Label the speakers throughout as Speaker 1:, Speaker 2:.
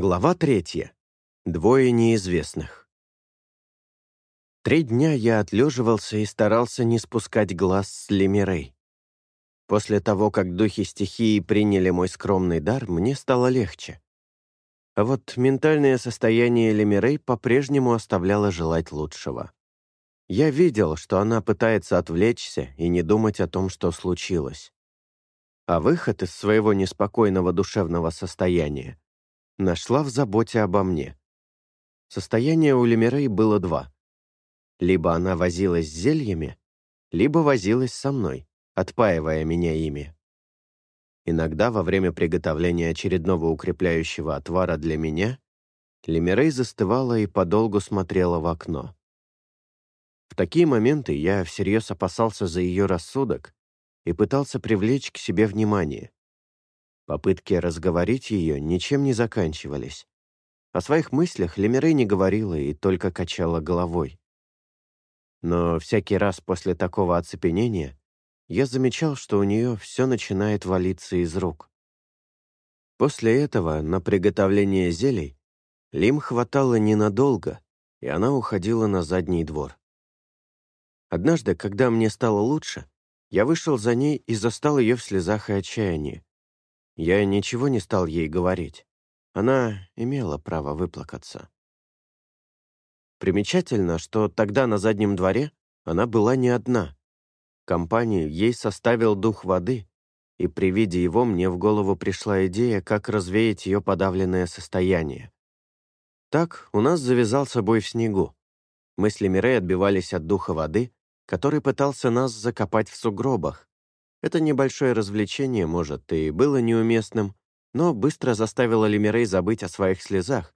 Speaker 1: Глава третья. Двое неизвестных. Три дня я отлеживался и старался не спускать глаз с Лемирей. После того, как духи стихии приняли мой скромный дар, мне стало легче. А вот ментальное состояние Лемирей по-прежнему оставляло желать лучшего. Я видел, что она пытается отвлечься и не думать о том, что случилось. А выход из своего неспокойного душевного состояния нашла в заботе обо мне. Состояние у Лемирей было два. Либо она возилась с зельями, либо возилась со мной, отпаивая меня ими. Иногда во время приготовления очередного укрепляющего отвара для меня Лемирей застывала и подолгу смотрела в окно. В такие моменты я всерьез опасался за ее рассудок и пытался привлечь к себе внимание. Попытки разговорить ее ничем не заканчивались. О своих мыслях Лемирей не говорила и только качала головой. Но всякий раз после такого оцепенения я замечал, что у нее все начинает валиться из рук. После этого на приготовление зелий Лим хватало ненадолго, и она уходила на задний двор. Однажды, когда мне стало лучше, я вышел за ней и застал ее в слезах и отчаянии. Я ничего не стал ей говорить. Она имела право выплакаться. Примечательно, что тогда на заднем дворе она была не одна. Компанию ей составил дух воды, и при виде его мне в голову пришла идея, как развеять ее подавленное состояние. Так у нас завязался бой в снегу. Мы с Лемирей отбивались от духа воды, который пытался нас закопать в сугробах, это небольшое развлечение, может, и было неуместным, но быстро заставило Лемирей забыть о своих слезах,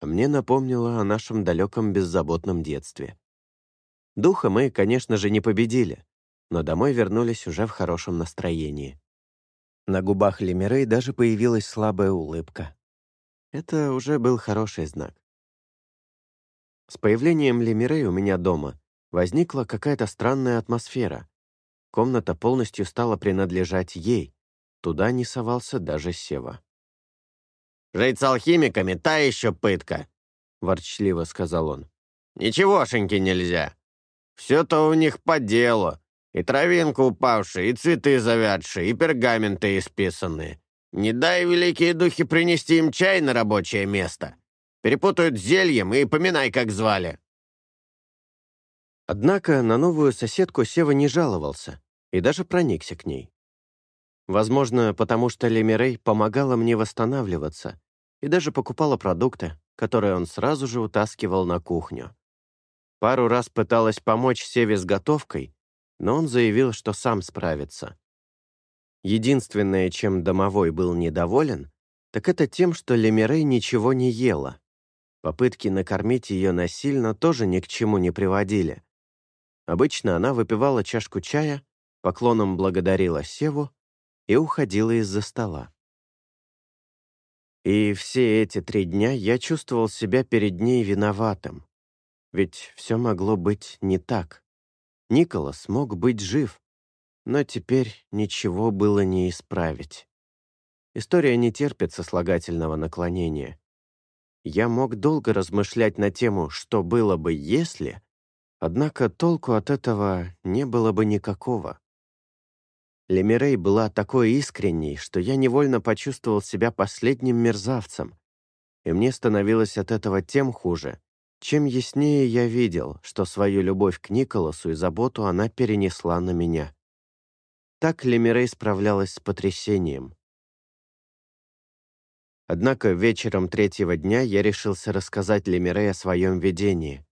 Speaker 1: мне напомнило о нашем далеком беззаботном детстве. Духа мы, конечно же, не победили, но домой вернулись уже в хорошем настроении. На губах Лемирей даже появилась слабая улыбка. Это уже был хороший знак. С появлением Лемирей у меня дома возникла какая-то странная атмосфера — Комната полностью стала принадлежать ей. Туда не совался даже Сева.
Speaker 2: «Жить с алхимиками — та еще пытка», — ворчливо сказал он. «Ничегошеньки нельзя. Все-то у них по делу. И травинка упавшая, и цветы завядшие, и пергаменты исписанные. Не дай, великие духи, принести им чай на рабочее место. Перепутают зельем и поминай, как звали».
Speaker 1: Однако на новую соседку Сева не жаловался и даже проникся к ней. Возможно, потому что Лемирей помогала мне восстанавливаться и даже покупала продукты, которые он сразу же утаскивал на кухню. Пару раз пыталась помочь Севе с готовкой, но он заявил, что сам справится. Единственное, чем домовой был недоволен, так это тем, что Лемирей ничего не ела. Попытки накормить ее насильно тоже ни к чему не приводили. Обычно она выпивала чашку чая, поклоном благодарила Севу и уходила из-за стола. И все эти три дня я чувствовал себя перед ней виноватым. Ведь все могло быть не так. Николас мог быть жив, но теперь ничего было не исправить. История не терпит сослагательного наклонения. Я мог долго размышлять на тему «что было бы, если», однако толку от этого не было бы никакого. Лемирей была такой искренней, что я невольно почувствовал себя последним мерзавцем, и мне становилось от этого тем хуже, чем яснее я видел, что свою любовь к Николасу и заботу она перенесла на меня. Так Лемирей справлялась с потрясением. Однако вечером третьего дня я решился рассказать Лемирей о своем видении.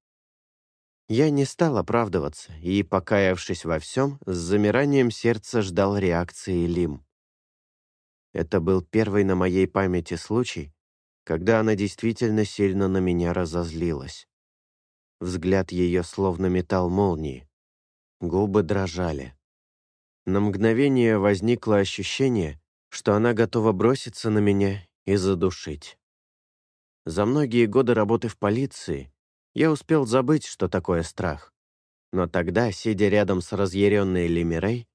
Speaker 1: Я не стал оправдываться и, покаявшись во всем, с замиранием сердца ждал реакции Лим. Это был первый на моей памяти случай, когда она действительно сильно на меня разозлилась. Взгляд ее словно метал молнии. Губы дрожали. На мгновение возникло ощущение, что она готова броситься на меня и задушить. За многие годы работы в полиции я успел забыть, что такое страх. Но тогда, сидя рядом с разъяренной Лемирей,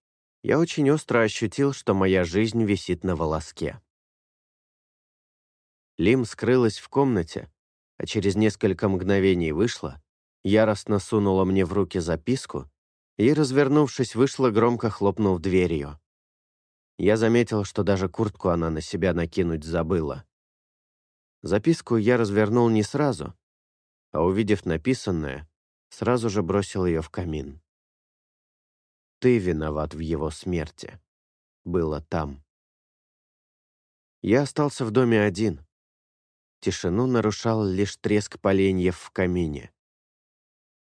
Speaker 1: я очень остро ощутил, что моя жизнь висит на волоске. Лим скрылась в комнате, а через несколько мгновений вышла, яростно сунула мне в руки записку и, развернувшись, вышла, громко хлопнув дверью. Я заметил, что даже куртку она на себя накинуть забыла. Записку я развернул не сразу, а, увидев написанное, сразу же бросил ее в камин. «Ты виноват в его смерти», было там. Я остался в доме один. Тишину нарушал лишь треск поленьев в камине.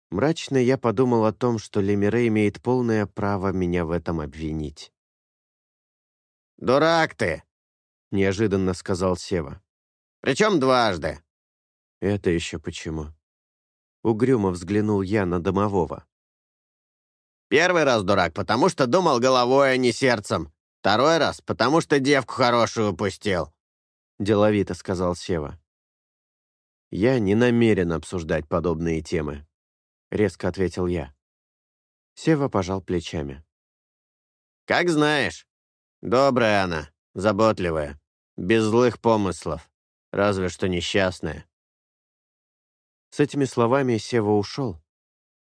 Speaker 1: Мрачно я подумал о том, что Лемире имеет полное право меня в этом обвинить.
Speaker 2: «Дурак ты!»
Speaker 1: — неожиданно сказал Сева.
Speaker 2: «Причем дважды».
Speaker 1: «Это еще почему?» Угрюмо взглянул я на домового.
Speaker 2: «Первый раз дурак, потому что думал головой, а не сердцем. Второй раз, потому что девку хорошую упустил», —
Speaker 1: деловито сказал Сева. «Я не намерен обсуждать подобные темы», — резко ответил я. Сева пожал плечами.
Speaker 2: «Как знаешь. Добрая она, заботливая, без злых помыслов, разве что несчастная».
Speaker 1: С этими словами Сева ушел,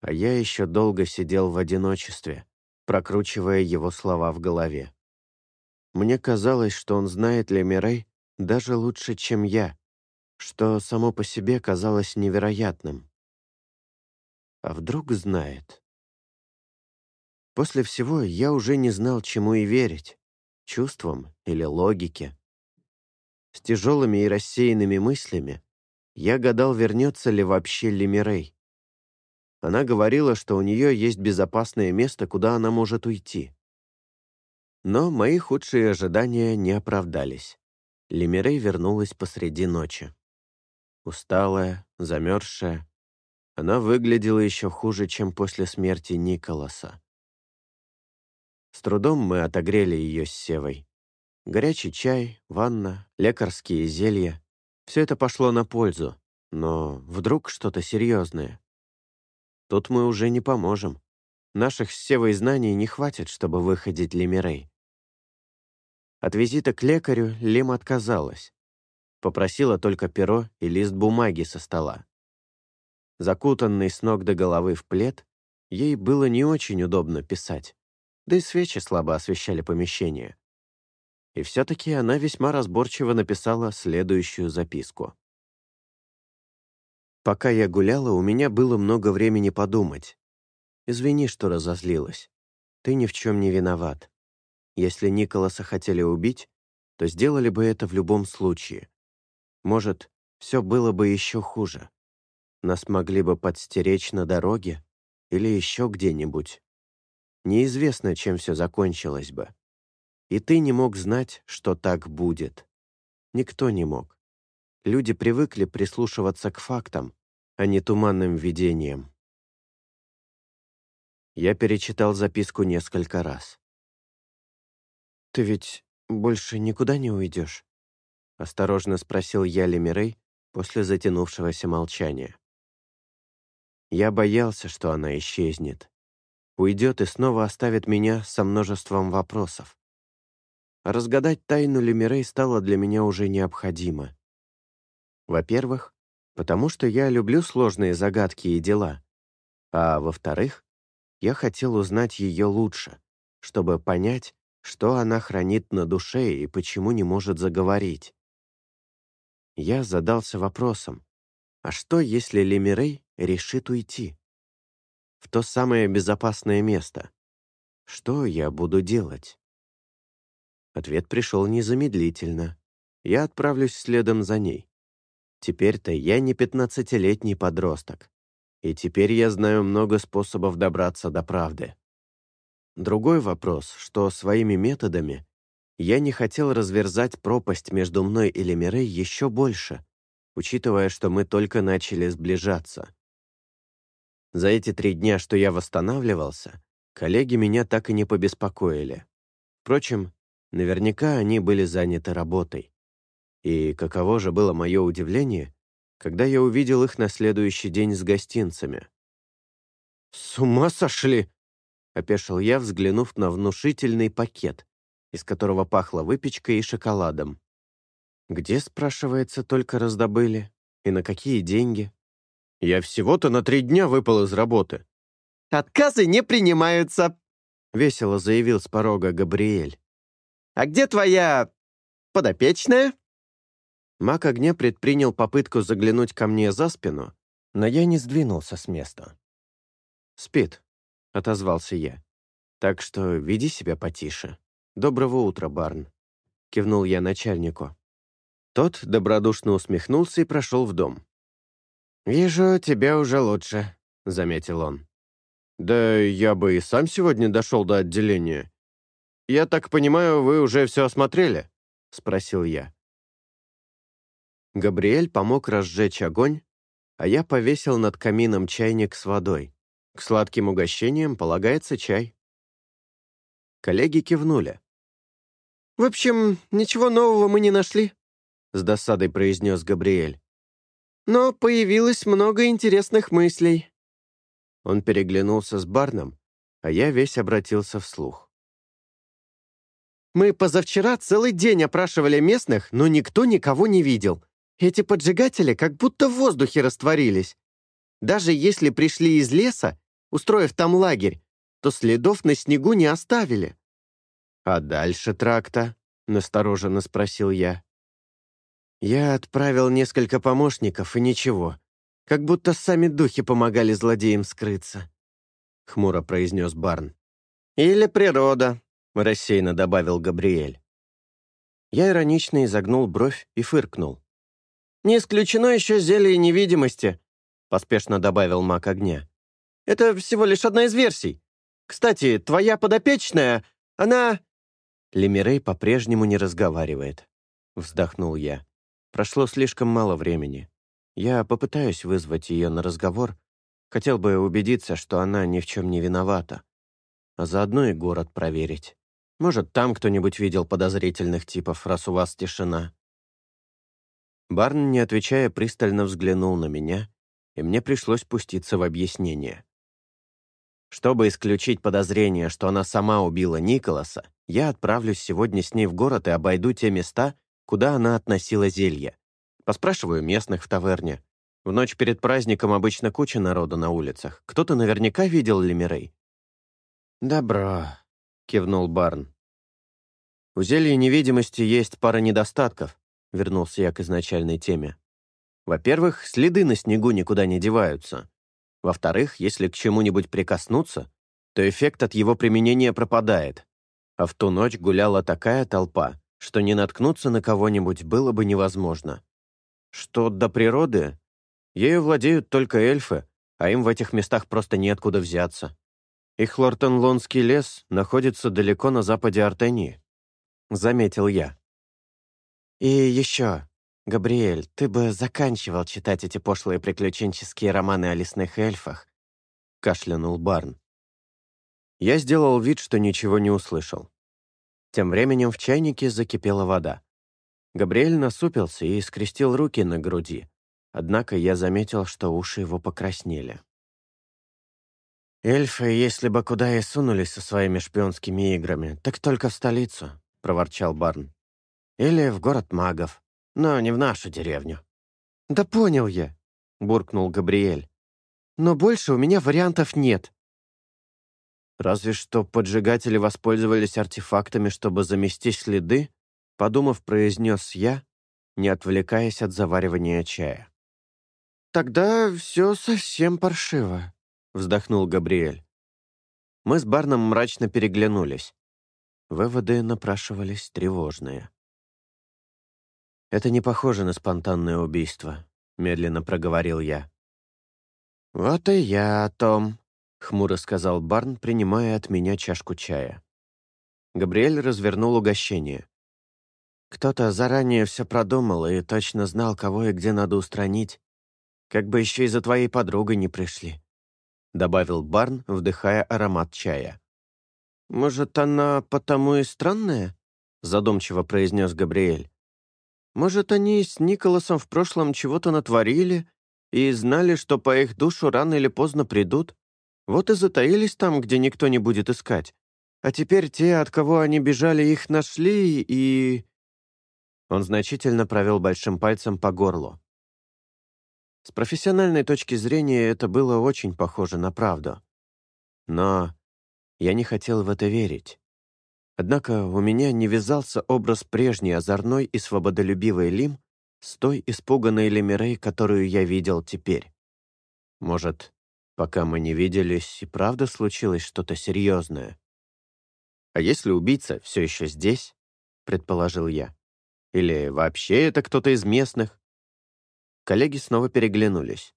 Speaker 1: а я еще долго сидел в одиночестве, прокручивая его слова в голове. Мне казалось, что он знает Лемирей даже лучше, чем я, что само по себе казалось невероятным. А вдруг знает? После всего я уже не знал, чему и верить — чувствам или логике. С тяжелыми и рассеянными мыслями я гадал, вернется ли вообще Лемирей. Она говорила, что у нее есть безопасное место, куда она может уйти. Но мои худшие ожидания не оправдались. Лемирей вернулась посреди ночи. Усталая, замерзшая, она выглядела еще хуже, чем после смерти Николаса. С трудом мы отогрели ее с Севой. Горячий чай, ванна, лекарские зелья — все это пошло на пользу, но вдруг что-то серьезное. Тут мы уже не поможем. Наших с Севой знаний не хватит, чтобы выходить Лемирей. От визита к лекарю Лим отказалась. Попросила только перо и лист бумаги со стола. Закутанный с ног до головы в плед, ей было не очень удобно писать, да и свечи слабо освещали помещение. И все-таки она весьма разборчиво написала следующую записку. «Пока я гуляла, у меня было много времени подумать. Извини, что разозлилась. Ты ни в чем не виноват. Если Николаса хотели убить, то сделали бы это в любом случае. Может, все было бы еще хуже. Нас могли бы подстеречь на дороге или еще где-нибудь. Неизвестно, чем все закончилось бы. И ты не мог знать, что так будет. Никто не мог. Люди привыкли прислушиваться к фактам, а не туманным видениям. Я перечитал записку несколько раз. «Ты ведь больше никуда не уйдешь?» — осторожно спросил я Лемирей после затянувшегося молчания. Я боялся, что она исчезнет. Уйдет и снова оставит меня со множеством вопросов. Разгадать тайну Лемирей стало для меня уже необходимо. Во-первых, потому что я люблю сложные загадки и дела. А во-вторых, я хотел узнать ее лучше, чтобы понять, что она хранит на душе и почему не может заговорить. Я задался вопросом, а что, если Лемирей решит уйти? В то самое безопасное место. Что я буду делать? Ответ пришел незамедлительно. Я отправлюсь следом за ней. Теперь-то я не пятнадцатилетний подросток. И теперь я знаю много способов добраться до правды. Другой вопрос, что своими методами я не хотел разверзать пропасть между мной и Лемирей еще больше, учитывая, что мы только начали сближаться. За эти три дня, что я восстанавливался, коллеги меня так и не побеспокоили. Впрочем, наверняка они были заняты работой. И каково же было мое удивление, когда я увидел их на следующий день с гостинцами. «С ума сошли!» — опешил я, взглянув на внушительный пакет, из которого пахло выпечкой и шоколадом. Где, спрашивается, только раздобыли? И на какие деньги? Я всего-то на три дня выпал из работы.
Speaker 2: «Отказы не принимаются», — весело заявил с порога Габриэль. «А где твоя подопечная?»
Speaker 1: Маг огня предпринял попытку заглянуть ко мне за спину, но я не сдвинулся с места. «Спит», — отозвался я. «Так что веди себя потише. Доброго утра, Барн», — кивнул я начальнику. Тот добродушно усмехнулся и прошел в дом.
Speaker 2: «Вижу, тебе уже лучше», — заметил он.
Speaker 1: «Да я бы и сам сегодня дошел до отделения. Я так понимаю, вы уже все осмотрели?» — спросил я. Габриэль помог разжечь огонь, а я повесил над камином чайник с водой. К сладким угощениям полагается чай. Коллеги кивнули.
Speaker 2: «В общем, ничего нового мы не нашли», — с досадой произнес Габриэль. «Но появилось много интересных мыслей».
Speaker 1: Он переглянулся с Барном, а я весь обратился вслух.
Speaker 2: «Мы позавчера целый день опрашивали местных, но никто никого не видел. Эти поджигатели как будто в воздухе растворились. Даже если пришли из леса, устроив там лагерь, то следов на снегу не оставили».
Speaker 1: «А дальше тракта?» — настороженно спросил я. Я отправил несколько помощников, и ничего. Как будто сами духи помогали злодеям скрыться», — хмуро произнес Барн.
Speaker 2: «Или природа», —
Speaker 1: рассеянно добавил Габриэль. Я иронично изогнул бровь и фыркнул.
Speaker 2: «Не исключено еще зелье невидимости», — поспешно добавил маг огня. «Это всего лишь одна из версий. Кстати, твоя подопечная, она...»
Speaker 1: Лемирей по-прежнему не разговаривает. Вздохнул я. Прошло слишком мало времени. Я попытаюсь вызвать ее на разговор. Хотел бы убедиться, что она ни в чем не виновата. А заодно и город проверить. Может, там кто-нибудь видел подозрительных типов, раз у вас тишина. Барн, не отвечая, пристально взглянул на меня, и мне пришлось пуститься в объяснение. Чтобы исключить подозрение, что она сама убила Николаса, я отправлюсь сегодня с ней в город и обойду те места, куда она относила зелье. Поспрашиваю местных в таверне. В ночь перед праздником обычно куча народу на улицах. Кто-то наверняка видел Лемирей. «Добро», — кивнул Барн. «У зелья невидимости есть пара недостатков», — вернулся я к изначальной теме. «Во-первых, следы на снегу никуда не деваются. Во-вторых, если к чему-нибудь прикоснуться, то эффект от его применения пропадает. А в ту ночь гуляла такая толпа, что не наткнуться на кого-нибудь было бы невозможно. Что до природы, ею владеют только эльфы, а им в этих местах просто неоткуда взяться. И Хлортенлонский лес находится далеко на западе Артении, заметил я. И еще, Габриэль, ты бы заканчивал читать эти пошлые приключенческие романы о лесных эльфах, кашлянул Барн. Я сделал вид, что ничего не услышал. Тем временем в чайнике закипела вода. Габриэль насупился и скрестил руки на груди, однако я заметил, что уши его покраснели. «Эльфы, если бы куда и сунулись со своими шпионскими играми, так только в столицу», — проворчал Барн. «Или в город магов, но не в нашу деревню».
Speaker 2: «Да понял я», — буркнул Габриэль. «Но больше у меня вариантов нет.
Speaker 1: Разве что поджигатели воспользовались артефактами, чтобы заместить следы, подумав, произнес я, не отвлекаясь от заваривания чая.
Speaker 2: «Тогда все совсем паршиво», — вздохнул Габриэль.
Speaker 1: Мы с Барном мрачно переглянулись. Выводы напрашивались тревожные. «Это не похоже на спонтанное убийство», — медленно проговорил я.
Speaker 2: «Вот и я о том», —
Speaker 1: хмуро сказал Барн, принимая от меня чашку чая. Габриэль развернул угощение. «Кто-то заранее все продумал и точно знал, кого и где надо устранить. Как бы еще и за твоей подругой не пришли», — добавил Барн, вдыхая аромат чая.
Speaker 2: «Может, она потому и странная?» — задумчиво произнес Габриэль. «Может, они с Николасом в прошлом чего-то натворили и знали, что по их душу рано или поздно придут?» Вот и затаились там, где никто не будет искать. А теперь те, от кого они бежали, их нашли, и...»
Speaker 1: Он значительно провел большим пальцем по горлу. С профессиональной точки зрения это было очень похоже на правду. Но я не хотел в это верить. Однако у меня не вязался образ прежней озорной и свободолюбивой Лим с той испуганной Лемирей, которую я видел теперь. Может, пока мы не виделись, и правда случилось что-то серьезное? А если убийца все еще здесь, предположил я? Или вообще это кто-то из местных? Коллеги снова переглянулись.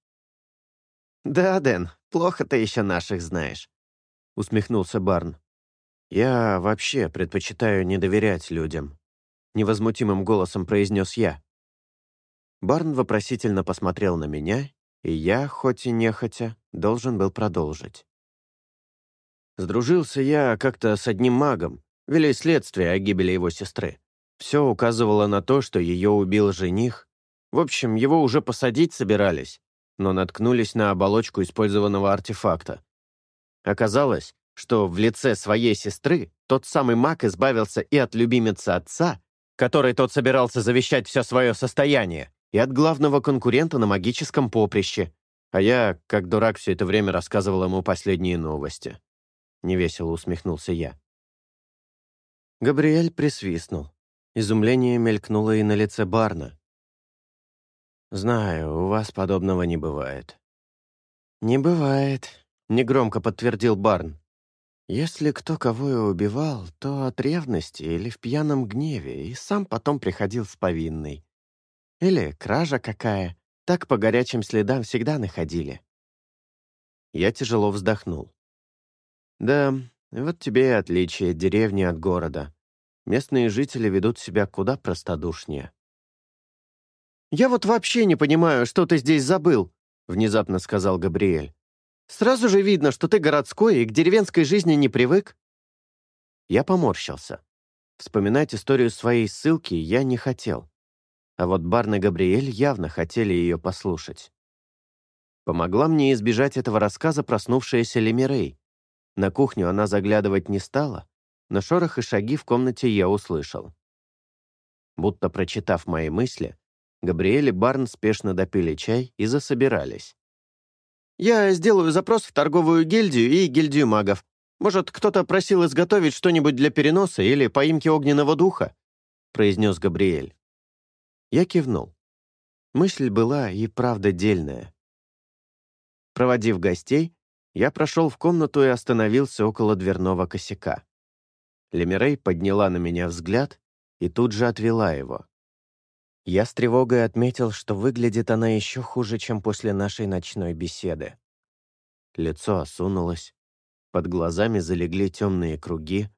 Speaker 2: «Да, Дэн, плохо ты еще наших знаешь», — усмехнулся Барн.
Speaker 1: «Я вообще предпочитаю не доверять людям», — невозмутимым голосом произнес я. Барн вопросительно посмотрел на меня, и я, хоть и нехотя, должен был продолжить. Сдружился я как-то с одним магом, вели следствие о гибели его сестры. Все указывало на то, что ее убил жених. В общем, его уже посадить собирались, но наткнулись на оболочку использованного артефакта. Оказалось, что в лице своей сестры тот самый маг избавился и от любимицы отца, которой тот собирался завещать все свое состояние, и от главного конкурента на магическом поприще. А я, как дурак, все это время рассказывал ему последние новости. Невесело усмехнулся я. Габриэль присвистнул. Изумление мелькнуло и на лице Барна. «Знаю, у вас подобного не бывает». «Не бывает», — негромко подтвердил Барн. Если кто кого и убивал, то от ревности или в пьяном гневе, и сам потом приходил с повинной. Или кража какая, так по горячим следам всегда находили. Я тяжело вздохнул. Да, вот тебе и отличие деревни от города. Местные жители ведут себя куда простодушнее.
Speaker 2: «Я вот вообще не понимаю, что ты здесь забыл», — внезапно сказал Габриэль. Сразу же видно, что ты городской и к деревенской жизни не привык».
Speaker 1: Я поморщился. Вспоминать историю своей ссылки я не хотел. А вот Барн и Габриэль явно хотели ее послушать. Помогла мне избежать этого рассказа проснувшаяся Лемирей. На кухню она заглядывать не стала, но шорох и шаги в комнате я услышал. Будто прочитав мои мысли, Габриэль и Барн спешно допили чай и засобирались.
Speaker 2: Я сделаю запрос в торговую гильдию и гильдию магов. Может, кто-то просил изготовить что-нибудь для переноса или поимки огненного духа?» — произнес Габриэль.
Speaker 1: Я кивнул. Мысль была и правда дельная. Проводив гостей, я прошел в комнату и остановился около дверного косяка. Лемирей подняла на меня взгляд и тут же отвела его. Я с тревогой отметил, что выглядит она еще хуже, чем после нашей ночной беседы. Лицо осунулось, под глазами залегли темные круги,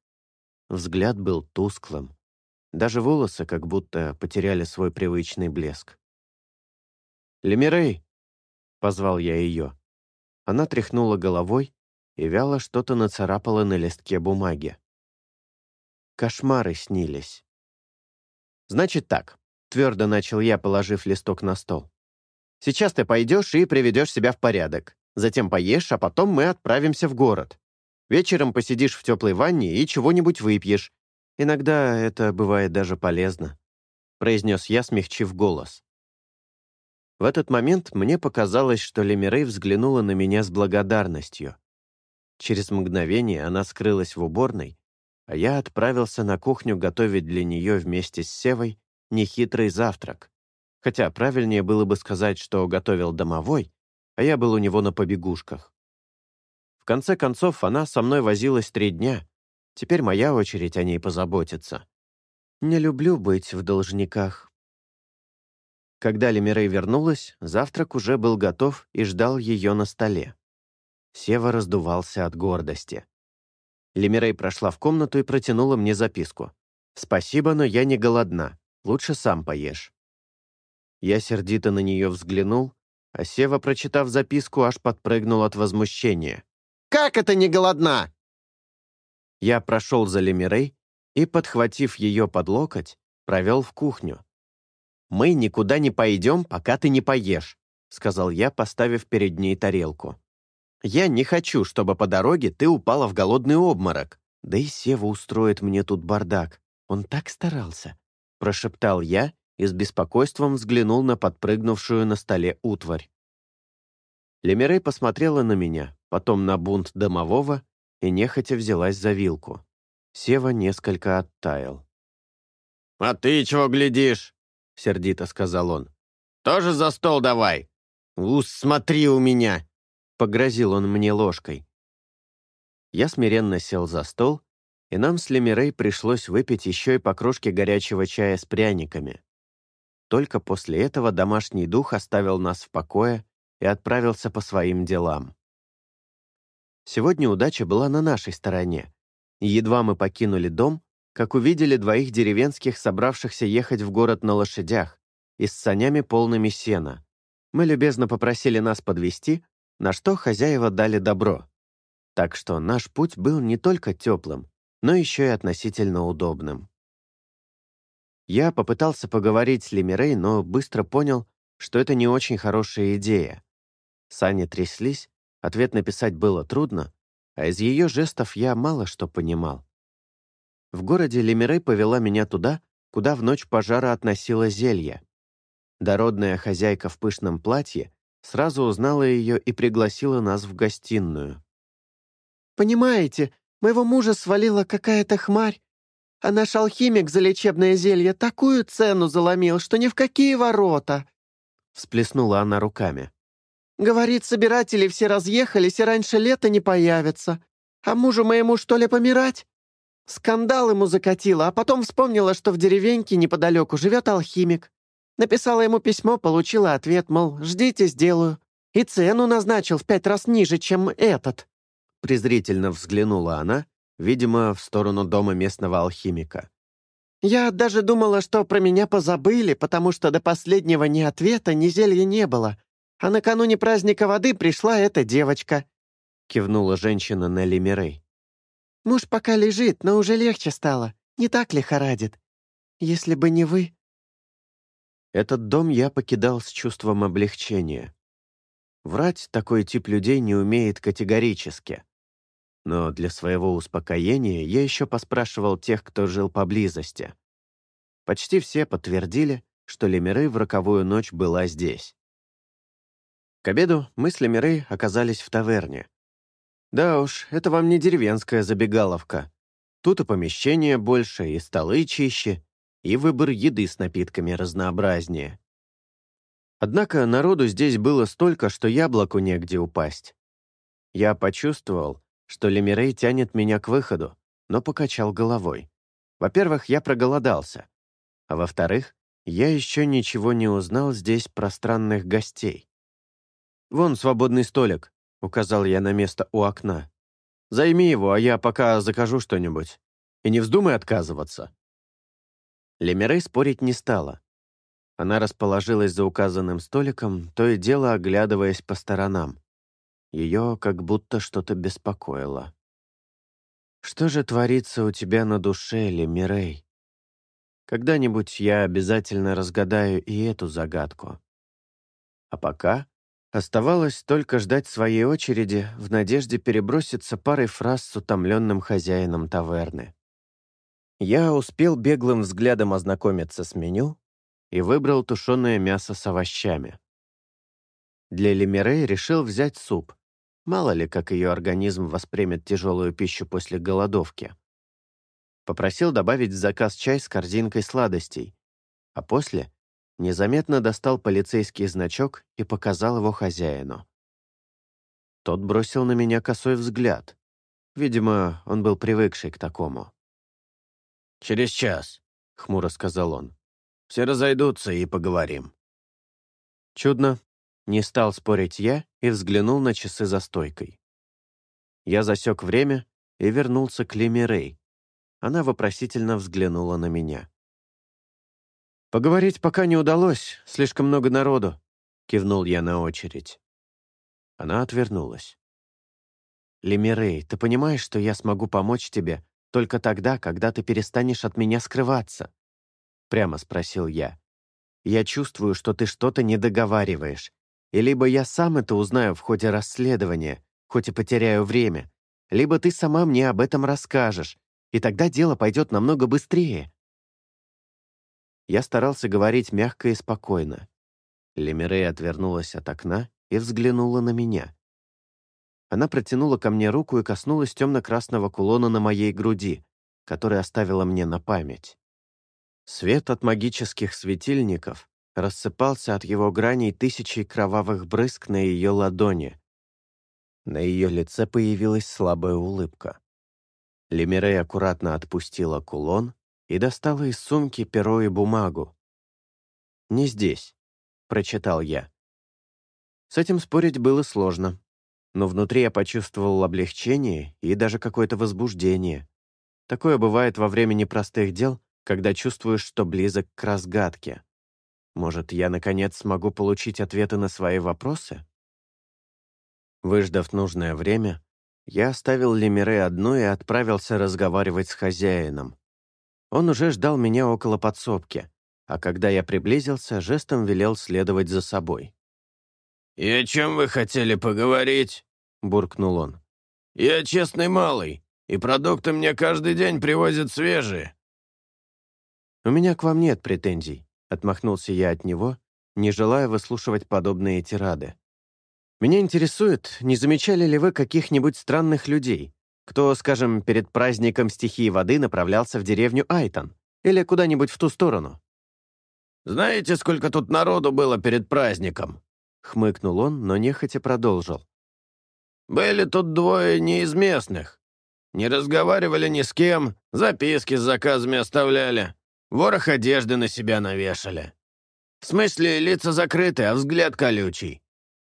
Speaker 1: взгляд был тусклым, даже волосы как будто потеряли свой привычный блеск. «Лемирей!» — позвал я ее. Она тряхнула головой и вяло что-то нацарапала на листке бумаги. Кошмары снились. «Значит так, Твердо начал я, положив листок на стол. «Сейчас ты пойдешь и приведешь себя в порядок. Затем поешь, а потом мы отправимся в город. Вечером посидишь в теплой ванне и чего-нибудь выпьешь. Иногда это бывает даже полезно», — произнес я, смягчив голос. В этот момент мне показалось, что Лемирей взглянула на меня с благодарностью. Через мгновение она скрылась в уборной, а я отправился на кухню готовить для нее вместе с Севой нехитрый завтрак. Хотя правильнее было бы сказать, что готовил домовой, а я был у него на побегушках. В конце концов, она со мной возилась три дня. Теперь моя очередь о ней позаботиться. Не люблю быть в должниках. Когда Лемирей вернулась, завтрак уже был готов и ждал ее на столе. Сева раздувался от гордости. Лемирей прошла в комнату и протянула мне записку. «Спасибо, но я не голодна. Лучше сам поешь». Я сердито на нее взглянул, а Сева, прочитав записку, аж подпрыгнул от возмущения.
Speaker 2: «Как это не голодна?»
Speaker 1: Я прошел за Лемирей и, подхватив ее под локоть, провел в кухню. «Мы никуда не пойдем, пока ты не поешь», — сказал я, поставив перед ней тарелку. «Я не хочу, чтобы по дороге ты упала в голодный обморок. Да и Сева устроит мне тут бардак. Он так старался. Прошептал я и с беспокойством взглянул на подпрыгнувшую на столе утварь. Лемирей посмотрела на меня, потом на бунт домового и нехотя взялась за вилку. Сева несколько оттаял.
Speaker 2: «А ты чего глядишь?»
Speaker 1: — сердито сказал он.
Speaker 2: «Тоже за стол давай! Ус, смотри у меня!»
Speaker 1: — погрозил он мне ложкой. Я смиренно сел за стол, и нам с Лемирей пришлось выпить еще и по кружке горячего чая с пряниками. Только после этого домашний дух оставил нас в покое и отправился по своим делам. Сегодня удача была на нашей стороне. едва мы покинули дом, как увидели двоих деревенских, собравшихся ехать в город на лошадях и с санями полными сена. Мы любезно попросили нас подвести, на что хозяева дали добро. Так что наш путь был не только теплым, но еще и относительно удобным. Я попытался поговорить с Лемирей, но быстро понял, что это не очень хорошая идея. Сани тряслись, ответ написать было трудно, а из ее жестов я мало что понимал. В городе Лемирей повела меня туда, куда в ночь пожара относила зелье. Дородная хозяйка в пышном платье сразу узнала ее и пригласила нас в гостиную.
Speaker 3: «Понимаете, моего мужа свалила какая-то хмарь, а наш алхимик за лечебное зелье такую цену заломил, что ни в какие ворота!»
Speaker 1: Всплеснула она руками.
Speaker 3: «Говорит, собиратели все разъехались и раньше лета не появятся. А мужу моему что ли помирать?» Скандал ему закатила, а потом вспомнила, что в деревеньке неподалеку живет алхимик. Написала ему письмо, получила ответ, мол, ждите, сделаю. И цену назначил в пять раз ниже, чем этот.
Speaker 1: Презрительно взглянула она видимо, в сторону дома местного алхимика.
Speaker 3: «Я даже думала, что про меня позабыли, потому что до последнего ни ответа, ни зелья не было. А накануне праздника воды пришла эта девочка», — кивнула женщина на Лемирей. «Муж пока лежит, но уже легче стало. Не так лихорадит. Если бы не вы...»
Speaker 1: Этот дом я покидал с чувством облегчения. Врать такой тип людей не умеет категорически но для своего успокоения я еще поспрашивал тех, кто жил поблизости. Почти все подтвердили, что Лемирей в роковую ночь была здесь. К обеду мы с Лемирей оказались в таверне. Да уж, это вам не деревенская забегаловка. Тут и помещение больше, и столы чище, и выбор еды с напитками разнообразнее. Однако народу здесь было столько, что яблоку негде упасть. Я почувствовал, что Лемирей тянет меня к выходу, но покачал головой. Во-первых, я проголодался, а во-вторых, я еще ничего не узнал здесь про странных гостей. «Вон свободный столик», — указал я на место у окна. «Займи его, а я пока закажу что-нибудь. И не вздумай отказываться». Лемирей спорить не стала. Она расположилась за указанным столиком, то и дело оглядываясь по сторонам. Ее как будто что-то беспокоило. «Что же творится у тебя на душе, Лемирей? Когда-нибудь я обязательно разгадаю и эту загадку. А пока оставалось только ждать своей очереди в надежде переброситься парой фраз с утомленным хозяином таверны. Я успел беглым взглядом ознакомиться с меню и выбрал тушеное мясо с овощами. Для Лемирей решил взять суп, Мало ли, как ее организм воспримет тяжелую пищу после голодовки. Попросил добавить в заказ чай с корзинкой сладостей, а после незаметно достал полицейский значок и показал его хозяину. Тот бросил на меня косой взгляд. Видимо, он был привыкший к такому.
Speaker 2: «Через час», — хмуро сказал он. «Все разойдутся и поговорим».
Speaker 1: Чудно, не стал спорить я и взглянул на часы за стойкой. Я засек время и вернулся к Лемирей. Она вопросительно взглянула на меня. «Поговорить пока не удалось, слишком много народу», — кивнул я на очередь. Она отвернулась. «Лемирей, ты понимаешь, что я смогу помочь тебе только тогда, когда ты перестанешь от меня скрываться?» Прямо спросил я. «Я чувствую, что ты что-то не договариваешь, и либо я сам это узнаю в ходе расследования, хоть и потеряю время, либо ты сама мне об этом расскажешь, и тогда дело пойдет намного быстрее. Я старался говорить мягко и спокойно. Лемирей отвернулась от окна и взглянула на меня. Она протянула ко мне руку и коснулась темно-красного кулона на моей груди, который оставила мне на память. Свет от магических светильников рассыпался от его граней тысячей кровавых брызг на ее ладони. На ее лице появилась слабая улыбка. Лемирей аккуратно отпустила кулон и достала из сумки перо и бумагу. «Не здесь», — прочитал я. С этим спорить было сложно, но внутри я почувствовал облегчение и даже какое-то возбуждение. Такое бывает во время непростых дел, когда чувствуешь, что близок к разгадке. Может, я, наконец, смогу получить ответы на свои вопросы? Выждав нужное время, я оставил Лемире одну и отправился разговаривать с хозяином. Он уже ждал меня около подсобки, а когда я приблизился, жестом велел следовать за собой.
Speaker 2: «И о чем вы хотели поговорить?» — буркнул он. «Я честный малый, и продукты мне каждый день привозят свежие».
Speaker 1: «У меня к вам нет претензий», — отмахнулся я от него, не желая выслушивать подобные тирады. «Меня интересует, не замечали ли вы каких-нибудь странных людей, кто, скажем, перед праздником стихии воды направлялся в деревню Айтон или куда-нибудь в ту сторону?»
Speaker 2: «Знаете, сколько тут народу было перед праздником?»
Speaker 1: — хмыкнул он, но нехотя продолжил.
Speaker 2: «Были тут двое не из местных. Не разговаривали ни с кем, записки с заказами оставляли, ворох одежды на себя навешали. В смысле, лица закрыты, а взгляд колючий.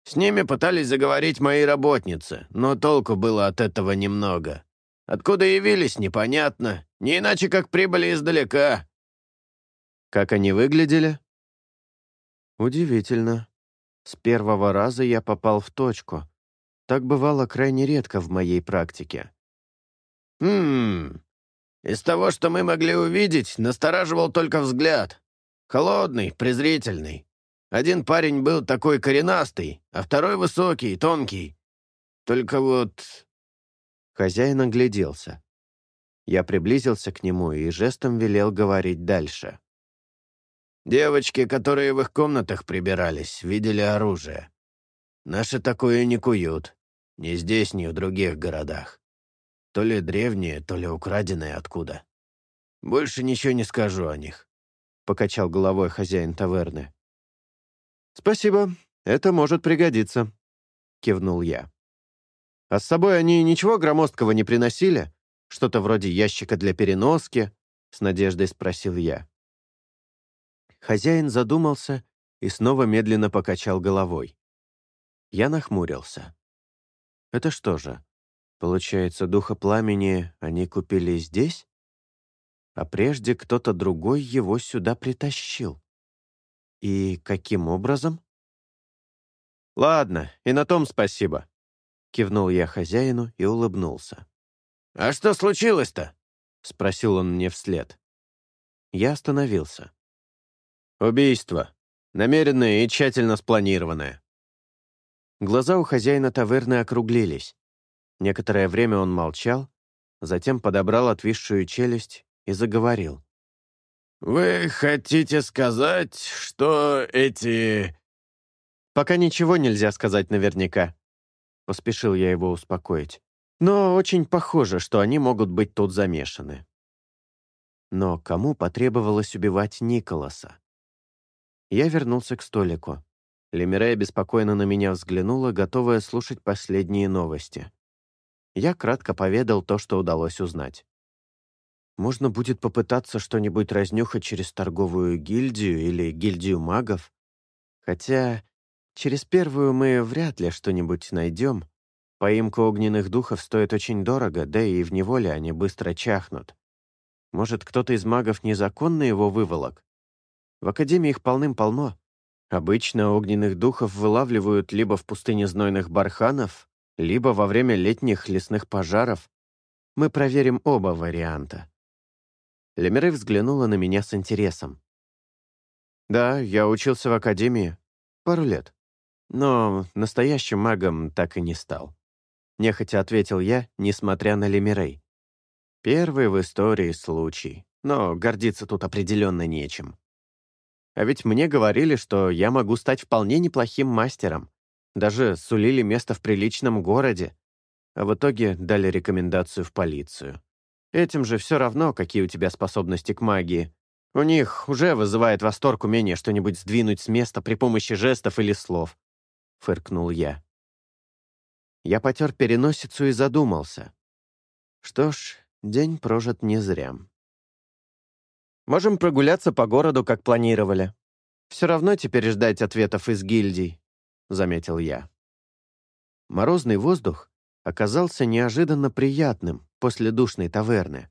Speaker 2: С ними пытались заговорить мои работницы, но толку было от этого немного. Откуда явились, непонятно, не иначе как прибыли издалека».
Speaker 1: «Как они выглядели?» «Удивительно», с первого раза я попал в точку. Так бывало крайне редко в моей практике.
Speaker 2: «Хм... Из того, что мы могли увидеть, настораживал только взгляд. Холодный, презрительный. Один парень был такой коренастый, а второй высокий, тонкий. Только вот...»
Speaker 1: Хозяин огляделся. Я приблизился к нему и жестом велел говорить дальше.
Speaker 2: Девочки, которые в их комнатах прибирались, видели оружие. Наши такое не куют. Ни здесь, ни в других городах. То ли древние, то ли украденные откуда. Больше ничего не скажу о них», — покачал головой хозяин таверны.
Speaker 1: «Спасибо, это может пригодиться», — кивнул я. «А с собой они ничего громоздкого не приносили? Что-то вроде ящика для переноски?» — с надеждой спросил я. Хозяин задумался и снова медленно покачал головой. Я нахмурился. Это что же, получается, духа пламени они купили здесь? А прежде кто-то другой его сюда притащил. И каким образом? «Ладно, и на том спасибо», — кивнул я хозяину и улыбнулся.
Speaker 2: «А что случилось-то?»
Speaker 1: — спросил он мне вслед. Я остановился. «Убийство. Намеренное и тщательно спланированное». Глаза у хозяина таверны округлились. Некоторое время он молчал, затем подобрал отвисшую челюсть и заговорил.
Speaker 2: «Вы хотите сказать, что эти...»
Speaker 1: «Пока ничего нельзя сказать наверняка», — поспешил я его успокоить. «Но очень похоже, что они могут быть тут замешаны». Но кому потребовалось убивать Николаса? Я вернулся к столику. Лемирея беспокойно на меня взглянула, готовая слушать последние новости. Я кратко поведал то, что удалось узнать. Можно будет попытаться что-нибудь разнюхать через торговую гильдию или гильдию магов. Хотя через первую мы вряд ли что-нибудь найдем. Поимка огненных духов стоит очень дорого, да и в неволе они быстро чахнут. Может, кто-то из магов незаконно его выволок? В Академии их полным-полно. Обычно огненных духов вылавливают либо в пустыне знойных барханов, либо во время летних лесных пожаров. Мы проверим оба варианта. Лемире взглянула на меня с интересом. «Да, я учился в Академии. Пару лет. Но настоящим магом так и не стал». Нехотя ответил я, несмотря на Лемирей. Первый в истории случай, но гордиться тут определенно нечем. А ведь мне говорили, что я могу стать вполне неплохим мастером. Даже сулили место в приличном городе. А в итоге дали рекомендацию в полицию. Этим же все равно, какие у тебя способности к магии. У них уже вызывает восторг умение что-нибудь сдвинуть с места при помощи жестов или слов. Фыркнул я. Я потер переносицу и задумался. Что ж, день прожит не зря. Можем прогуляться по городу, как планировали. Все равно теперь ждать ответов из гильдий, заметил я. Морозный воздух оказался неожиданно приятным после душной таверны.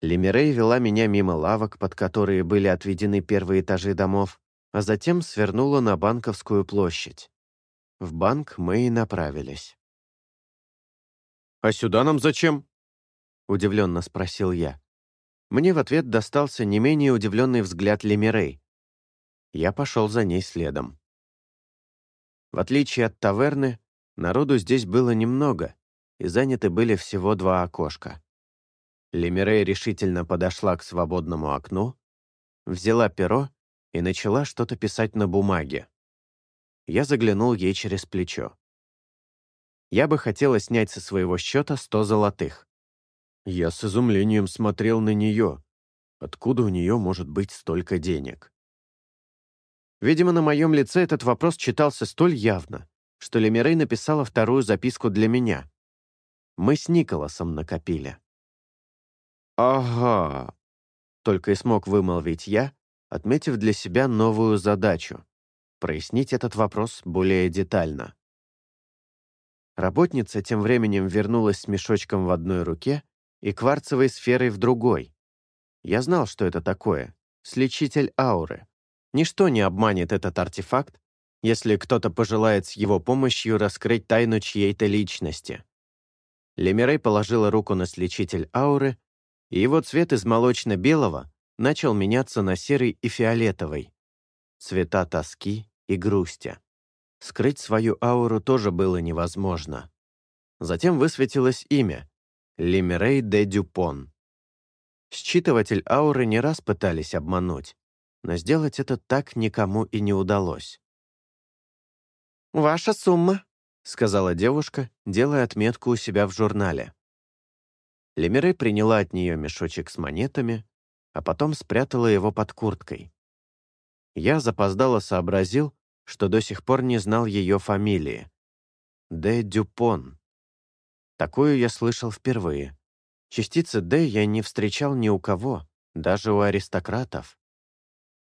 Speaker 1: Лемирей вела меня мимо лавок, под которые были отведены первые этажи домов, а затем свернула на Банковскую площадь. В банк мы и направились. «А сюда нам зачем?» — удивленно спросил я. Мне в ответ достался не менее удивленный взгляд Лемирей. Я пошел за ней следом. В отличие от таверны, народу здесь было немного, и заняты были всего два окошка. Лемирей решительно подошла к свободному окну, взяла перо и начала что-то писать на бумаге. Я заглянул ей через плечо. Я бы хотела снять со своего счета сто золотых. Я с изумлением смотрел на нее. Откуда у нее может быть столько денег? Видимо, на моем лице этот вопрос читался столь явно, что Лемирей написала вторую записку для меня. Мы с Николасом накопили. «Ага», — только и смог вымолвить я, отметив для себя новую задачу — прояснить этот вопрос более детально. Работница тем временем вернулась с мешочком в одной руке и кварцевой сферой в другой. Я знал, что это такое. Сличитель ауры. Ничто не обманет этот артефакт, если кто-то пожелает с его помощью раскрыть тайну чьей-то личности. Лемирей положила руку на сличитель ауры, и его цвет из молочно-белого начал меняться на серый и фиолетовый. Цвета тоски и грусти. Скрыть свою ауру тоже было невозможно. Затем высветилось имя Лимерей де Дюпон. Считыватель ауры не раз пытались обмануть, но сделать это так никому и не удалось.
Speaker 3: «Ваша сумма», — сказала
Speaker 1: девушка, делая отметку у себя в журнале. Лемирей приняла от нее мешочек с монетами, а потом спрятала его под курткой. Я запоздало сообразил, что до сих пор не знал ее фамилии. Де Дюпон. Такую я слышал впервые. Частицы «Д» я не встречал ни у кого, даже у аристократов.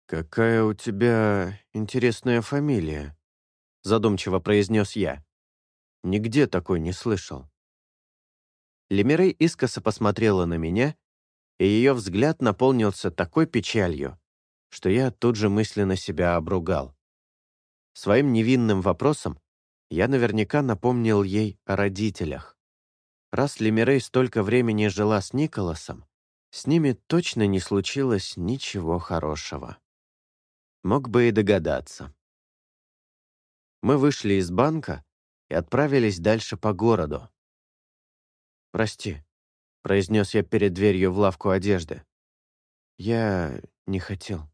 Speaker 1: «Какая у тебя интересная фамилия», — задумчиво произнес я. «Нигде такой не слышал». Лемирей искоса посмотрела на меня, и ее взгляд наполнился такой печалью, что я тут же мысленно себя обругал. Своим невинным вопросом я наверняка напомнил ей о родителях. Раз Лемирей столько времени жила с Николасом, с ними точно не случилось ничего хорошего. Мог бы и догадаться. Мы вышли из банка и отправились дальше по городу. «Прости», — произнес я перед дверью в лавку одежды. «Я не хотел».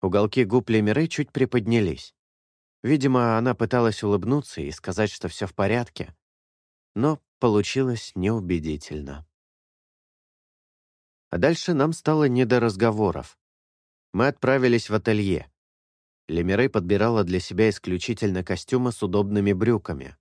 Speaker 1: Уголки губ Лемирей чуть приподнялись. Видимо, она пыталась улыбнуться и сказать, что все в порядке, но получилось неубедительно. А дальше нам стало не до разговоров. Мы отправились в ателье. Лемирей подбирала для себя исключительно костюмы с удобными брюками.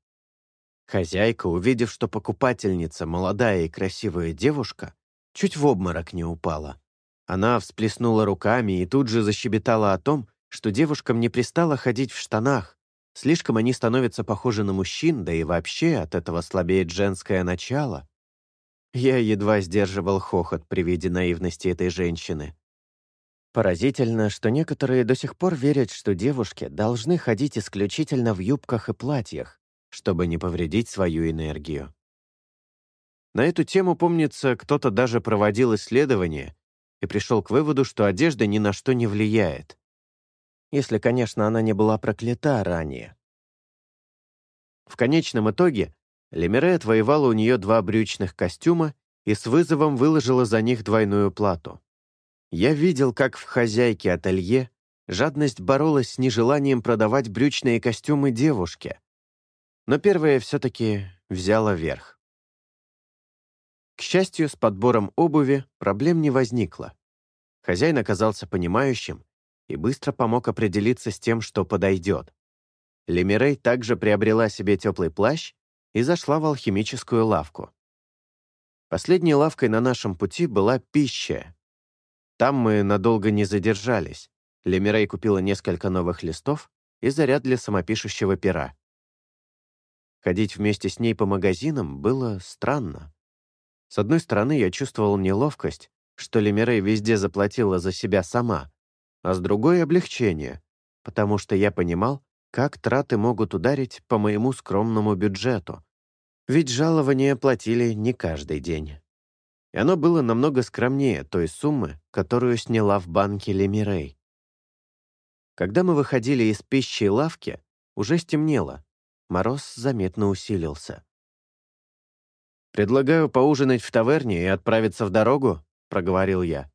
Speaker 1: Хозяйка, увидев, что покупательница молодая и красивая девушка, чуть в обморок не упала. Она всплеснула руками и тут же защебетала о том, что девушкам не пристало ходить в штанах, Слишком они становятся похожи на мужчин, да и вообще от этого слабеет женское начало. Я едва сдерживал хохот при виде наивности этой женщины. Поразительно, что некоторые до сих пор верят, что девушки должны ходить исключительно в юбках и платьях, чтобы не повредить свою энергию. На эту тему, помнится, кто-то даже проводил исследование и пришел к выводу, что одежда ни на что не влияет если, конечно, она не была проклята ранее. В конечном итоге Лемире отвоевала у нее два брючных костюма и с вызовом выложила за них двойную плату. Я видел, как в хозяйке ателье жадность боролась с нежеланием продавать брючные костюмы девушке. Но первая все-таки взяла верх. К счастью, с подбором обуви проблем не возникло. Хозяин оказался понимающим и быстро помог определиться с тем, что подойдет. Лемирей также приобрела себе теплый плащ и зашла в алхимическую лавку. Последней лавкой на нашем пути была пища. Там мы надолго не задержались. Лемирей купила несколько новых листов и заряд для самопишущего пера. Ходить вместе с ней по магазинам было странно. С одной стороны, я чувствовал неловкость, что Лемирей везде заплатила за себя сама, а с другой — облегчение, потому что я понимал, как траты могут ударить по моему скромному бюджету. Ведь жалование платили не каждый день. И оно было намного скромнее той суммы, которую сняла в банке Лемирей. Когда мы выходили из пищи и лавки, уже стемнело. Мороз заметно усилился. «Предлагаю поужинать в таверне и отправиться в дорогу», — проговорил я.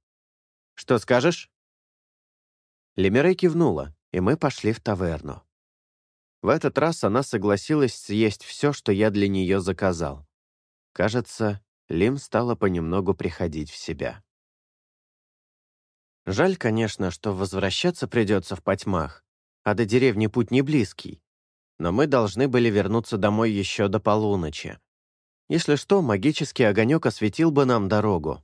Speaker 1: «Что скажешь?» Лемирей кивнула, и мы пошли в таверну. В этот раз она согласилась съесть все, что я для нее заказал. Кажется, Лим стала понемногу приходить в себя. Жаль, конечно, что возвращаться придется в потьмах, а до деревни путь не близкий. Но мы должны были вернуться домой еще до полуночи. Если что, магический огонек осветил бы нам дорогу.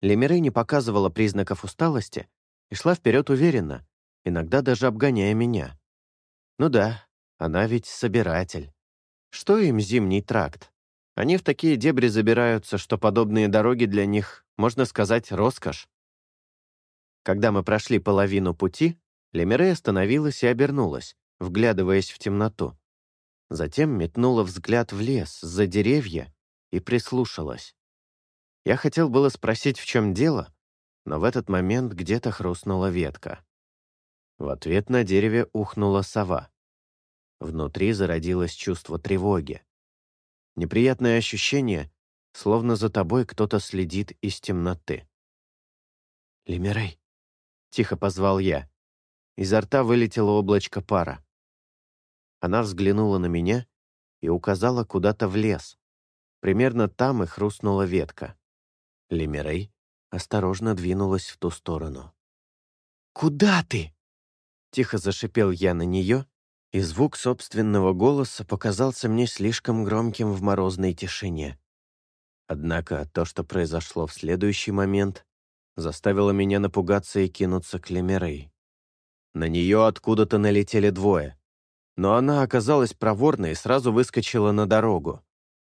Speaker 1: Лемирей не показывала признаков усталости и шла вперед уверенно, иногда даже обгоняя меня. Ну да, она ведь собиратель. Что им зимний тракт? Они в такие дебри забираются, что подобные дороги для них, можно сказать, роскошь. Когда мы прошли половину пути, Лемире остановилась и обернулась, вглядываясь в темноту. Затем метнула взгляд в лес, за деревья, и прислушалась. Я хотел было спросить, в чем дело, но в этот момент где-то хрустнула ветка. В ответ на дереве ухнула сова. Внутри зародилось чувство тревоги. Неприятное ощущение, словно за тобой кто-то следит из темноты. «Лемирей», — тихо позвал я. Изо рта вылетело облачко пара. Она взглянула на меня и указала куда-то в лес. Примерно там и хрустнула ветка. Лемирей осторожно двинулась в ту сторону. «Куда ты?» Тихо зашипел я на нее, и звук собственного голоса показался мне слишком громким в морозной тишине. Однако то, что произошло в следующий момент, заставило меня напугаться и кинуться к Лемерей. На нее откуда-то налетели двое, но она оказалась проворной и сразу выскочила на дорогу.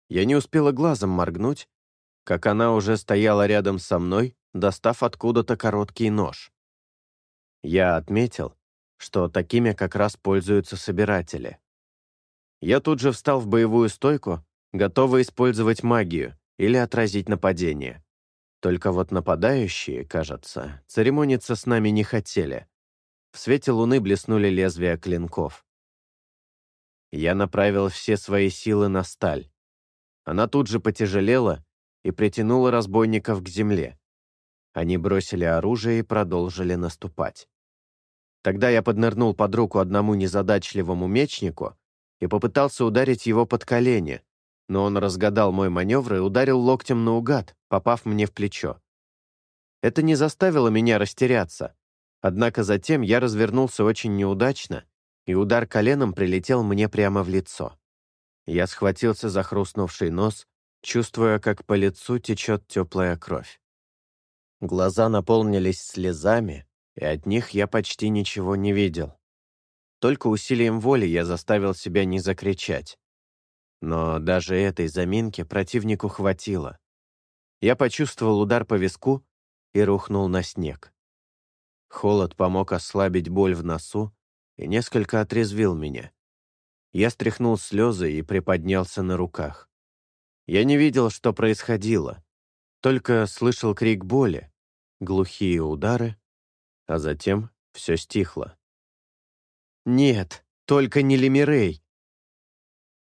Speaker 1: Я не успела глазом моргнуть, как она уже стояла рядом со мной, достав откуда-то короткий нож. Я отметил, что такими как раз пользуются собиратели. Я тут же встал в боевую стойку, готовый использовать магию или отразить нападение. Только вот нападающие, кажется, церемониться с нами не хотели. В свете луны блеснули лезвия клинков. Я направил все свои силы на сталь. Она тут же потяжелела и притянула разбойников к земле. Они бросили оружие и продолжили наступать. Тогда я поднырнул под руку одному незадачливому мечнику и попытался ударить его под колени, но он разгадал мой маневр и ударил локтем наугад, попав мне в плечо. Это не заставило меня растеряться, однако затем я развернулся очень неудачно, и удар коленом прилетел мне прямо в лицо. Я схватился за хрустнувший нос, чувствуя, как по лицу течет теплая кровь. Глаза наполнились слезами, и от них я почти ничего не видел. Только усилием воли я заставил себя не закричать. Но даже этой заминки противнику хватило. Я почувствовал удар по виску и рухнул на снег. Холод помог ослабить боль в носу и несколько отрезвил меня. Я стряхнул слезы и приподнялся на руках. Я не видел, что происходило, только слышал крик боли, глухие удары а затем все стихло. «Нет, только не Лемирей!»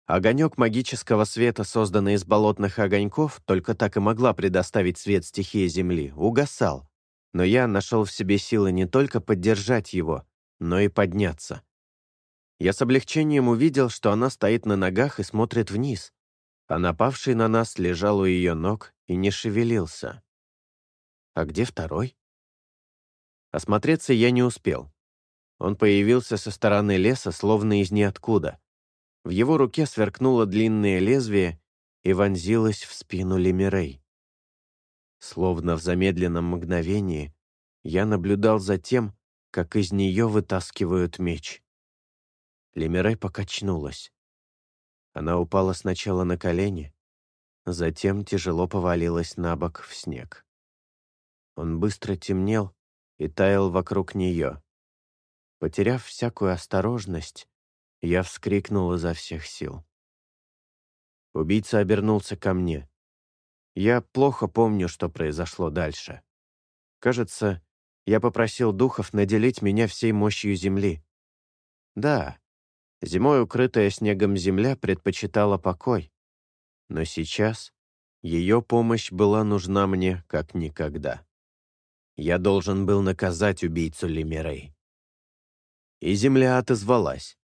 Speaker 1: Огонек магического света, созданный из болотных огоньков, только так и могла предоставить свет стихии Земли, угасал, но я нашел в себе силы не только поддержать его, но и подняться. Я с облегчением увидел, что она стоит на ногах и смотрит вниз, а напавший на нас лежал у ее ног и не шевелился. А где второй? Осмотреться я не успел. Он появился со стороны леса, словно из ниоткуда. В его руке сверкнуло длинное лезвие и вонзилось в спину Лемирей. Словно в замедленном мгновении я наблюдал за тем, как из нее вытаскивают меч. Лемирей покачнулась. Она упала сначала на колени, затем тяжело повалилась на бок в снег. Он быстро темнел и таял вокруг нее. Потеряв всякую осторожность, я вскрикнул изо всех сил. Убийца обернулся ко мне. Я плохо помню, что произошло дальше. Кажется, я попросил духов наделить меня всей мощью земли. Да, зимой укрытая снегом земля предпочитала покой. Но сейчас ее помощь была нужна мне как никогда. Я должен был наказать убийцу Лемирей. И земля отозвалась.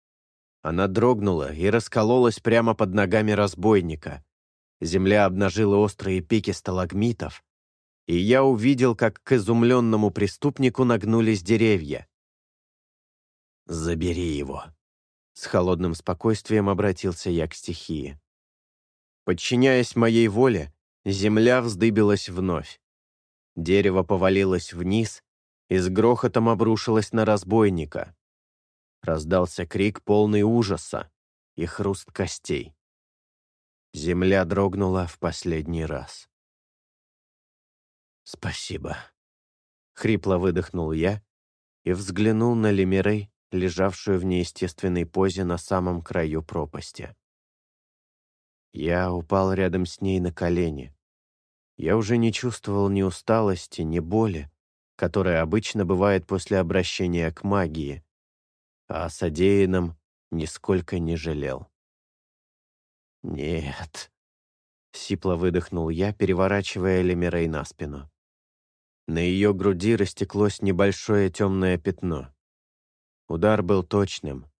Speaker 1: Она дрогнула и раскололась прямо под ногами разбойника. Земля обнажила острые пики сталагмитов, и я увидел, как к изумленному преступнику нагнулись деревья. «Забери его», — с холодным спокойствием обратился я к стихии. Подчиняясь моей воле, земля вздыбилась вновь. Дерево повалилось вниз и с грохотом обрушилось на разбойника. Раздался крик полный ужаса и хруст костей. Земля дрогнула в последний раз. «Спасибо», — хрипло выдохнул я и взглянул на Лемирей, лежавшую в неестественной позе на самом краю пропасти. Я упал рядом с ней на колени. Я уже не чувствовал ни усталости, ни боли, которая обычно бывает после обращения к магии, а о содеянном нисколько не жалел. «Нет», — сипло выдохнул я, переворачивая Лемирей на спину. На ее груди растеклось небольшое темное пятно. Удар был точным.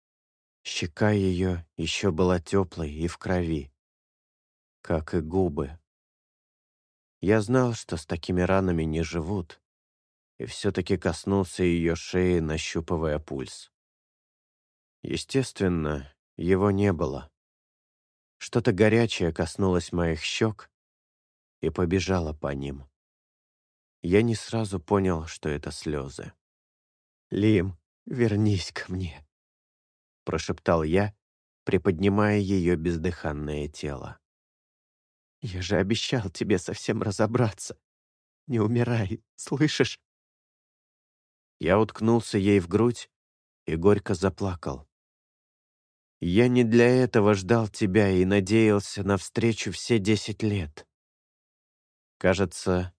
Speaker 1: Щека ее еще была теплой и в крови, как и губы. Я знал, что с такими ранами не живут, и все-таки коснулся ее шеи, нащупывая пульс. Естественно, его не было. Что-то горячее коснулось моих щек и побежало по ним. Я не сразу понял, что это слезы. «Лим, вернись ко мне», — прошептал я, приподнимая ее бездыханное тело. «Я же обещал тебе совсем разобраться. Не умирай, слышишь?» Я уткнулся ей в грудь и горько заплакал. Я не для этого ждал тебя и надеялся на встречу все десять лет. Кажется,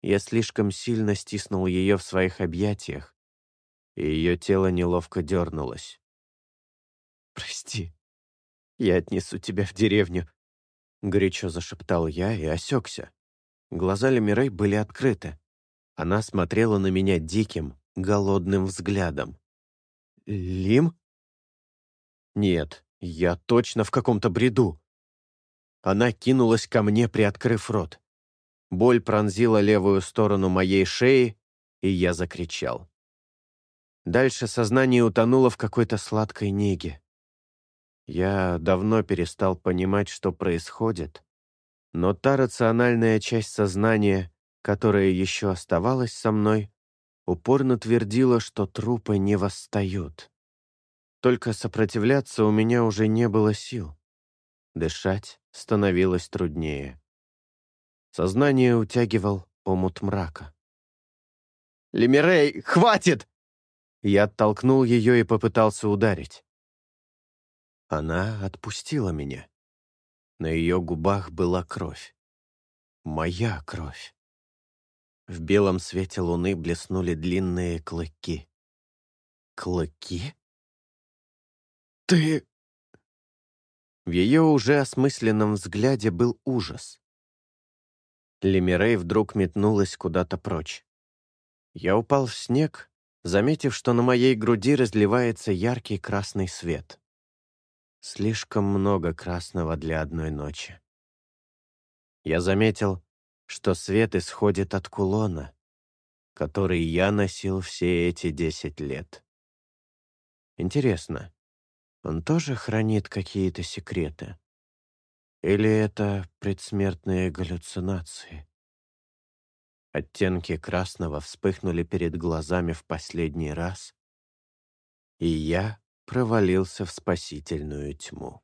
Speaker 1: я слишком сильно стиснул ее в своих объятиях, и ее тело неловко дернулось. «Прости, я отнесу тебя в деревню», — горячо зашептал я и осекся. Глаза Лемирей были открыты. Она смотрела на меня диким, голодным взглядом. «Лим?» Нет, я точно в каком-то бреду. Она кинулась ко мне, приоткрыв рот. Боль пронзила левую сторону моей шеи, и я закричал. Дальше сознание утонуло в какой-то сладкой неге. Я давно перестал понимать, что происходит, но та рациональная часть сознания, которая еще оставалась со мной, упорно твердила, что трупы не восстают. Только сопротивляться у меня уже не было сил. Дышать становилось труднее. Сознание утягивал омут мрака. «Лемирей, хватит!» Я оттолкнул ее и попытался ударить. Она отпустила меня. На ее губах была кровь. Моя кровь. В белом свете луны блеснули длинные клыки. Клыки? «Ты...» В ее уже осмысленном взгляде был ужас. Лемирей вдруг метнулась куда-то прочь. Я упал в снег, заметив, что на моей груди разливается яркий красный свет. Слишком много красного для одной ночи. Я заметил, что свет исходит от кулона, который я носил все эти десять лет. Интересно, он тоже хранит какие-то секреты? Или это предсмертные галлюцинации? Оттенки красного вспыхнули перед глазами в последний раз, и я провалился в спасительную тьму.